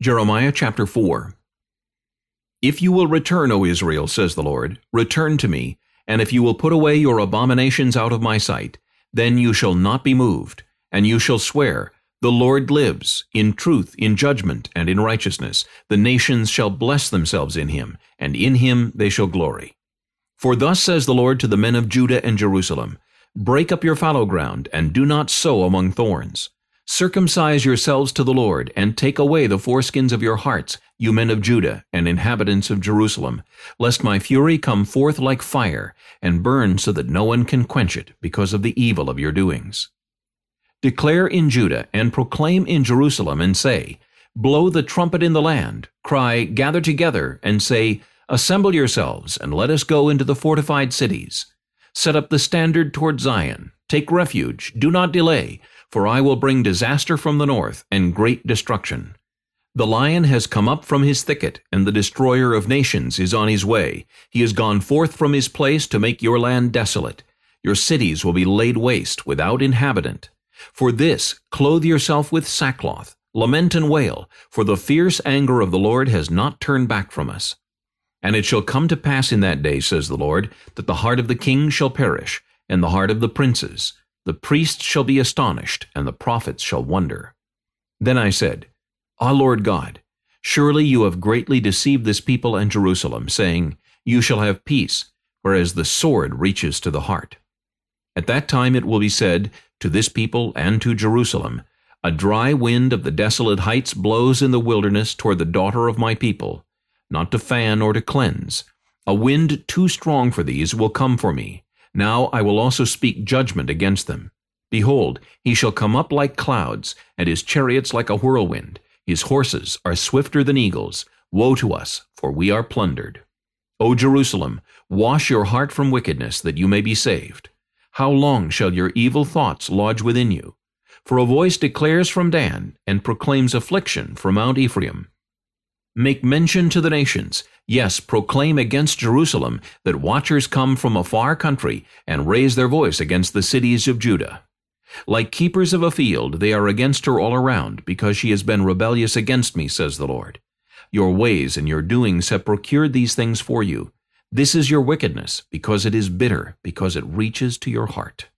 Jeremiah chapter 4 If you will return, O Israel, says the Lord, return to me, and if you will put away your abominations out of my sight, then you shall not be moved, and you shall swear, The Lord lives, in truth, in judgment, and in righteousness. The nations shall bless themselves in him, and in him they shall glory. For thus says the Lord to the men of Judah and Jerusalem, Break up your fallow ground, and do not sow among thorns. Circumcise yourselves to the Lord, and take away the foreskins of your hearts, you men of Judah and inhabitants of Jerusalem, lest my fury come forth like fire, and burn so that no one can quench it, because of the evil of your doings. Declare in Judah, and proclaim in Jerusalem, and say, Blow the trumpet in the land, cry, Gather together, and say, Assemble yourselves, and let us go into the fortified cities. Set up the standard toward Zion. Take refuge, do not delay, for I will bring disaster from the north and great destruction. The lion has come up from his thicket, and the destroyer of nations is on his way. He has gone forth from his place to make your land desolate. Your cities will be laid waste without inhabitant. For this, clothe yourself with sackcloth, lament and wail, for the fierce anger of the Lord has not turned back from us. And it shall come to pass in that day, says the Lord, that the heart of the king shall perish, and the heart of the princes, the priests shall be astonished, and the prophets shall wonder. Then I said, Ah, Lord God, surely you have greatly deceived this people and Jerusalem, saying, You shall have peace, whereas the sword reaches to the heart. At that time it will be said to this people and to Jerusalem, A dry wind of the desolate heights blows in the wilderness toward the daughter of my people, not to fan or to cleanse. A wind too strong for these will come for me, now I will also speak judgment against them. Behold, he shall come up like clouds, and his chariots like a whirlwind. His horses are swifter than eagles. Woe to us, for we are plundered. O Jerusalem, wash your heart from wickedness, that you may be saved. How long shall your evil thoughts lodge within you? For a voice declares from Dan, and proclaims affliction from Mount Ephraim. Make mention to the nations, yes, proclaim against Jerusalem, that watchers come from a far country, and raise their voice against the cities of Judah. Like keepers of a field, they are against her all around, because she has been rebellious against me, says the Lord. Your ways and your doings have procured these things for you. This is your wickedness, because it is bitter, because it reaches to your heart.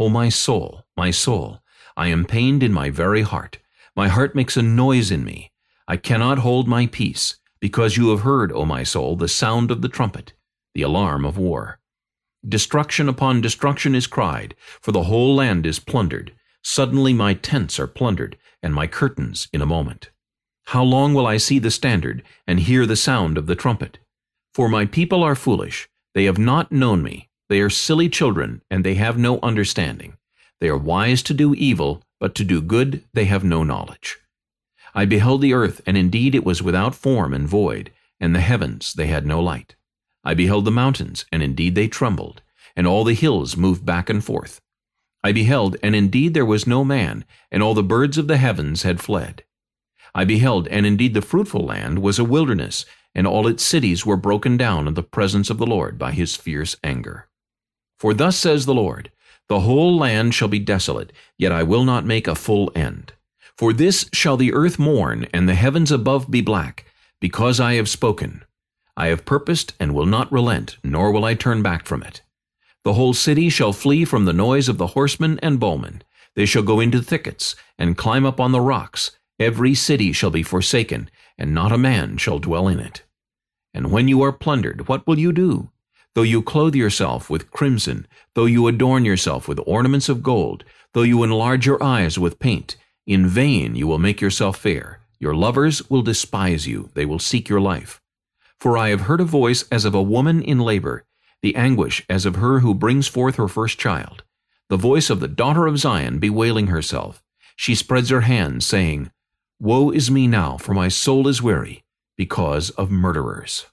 O my soul, my soul, I am pained in my very heart. My heart makes a noise in me. I cannot hold my peace, because you have heard, O my soul, the sound of the trumpet, the alarm of war. Destruction upon destruction is cried, for the whole land is plundered. Suddenly my tents are plundered, and my curtains in a moment. How long will I see the standard, and hear the sound of the trumpet? For my people are foolish, they have not known me. They are silly children, and they have no understanding. They are wise to do evil, but to do good they have no knowledge. I beheld the earth, and indeed it was without form and void, and the heavens they had no light. I beheld the mountains, and indeed they trembled, and all the hills moved back and forth. I beheld, and indeed there was no man, and all the birds of the heavens had fled. I beheld, and indeed the fruitful land was a wilderness, and all its cities were broken down in the presence of the Lord by his fierce anger. For thus says the Lord, The whole land shall be desolate, yet I will not make a full end. For this shall the earth mourn, and the heavens above be black, because I have spoken. I have purposed and will not relent, nor will I turn back from it. The whole city shall flee from the noise of the horsemen and bowmen. They shall go into thickets, and climb up on the rocks. Every city shall be forsaken, and not a man shall dwell in it. And when you are plundered, what will you do? Though you clothe yourself with crimson, though you adorn yourself with ornaments of gold, though you enlarge your eyes with paint, in vain you will make yourself fair. Your lovers will despise you. They will seek your life. For I have heard a voice as of a woman in labor, the anguish as of her who brings forth her first child, the voice of the daughter of Zion bewailing herself. She spreads her hands, saying, Woe is me now, for my soul is weary, because of murderers.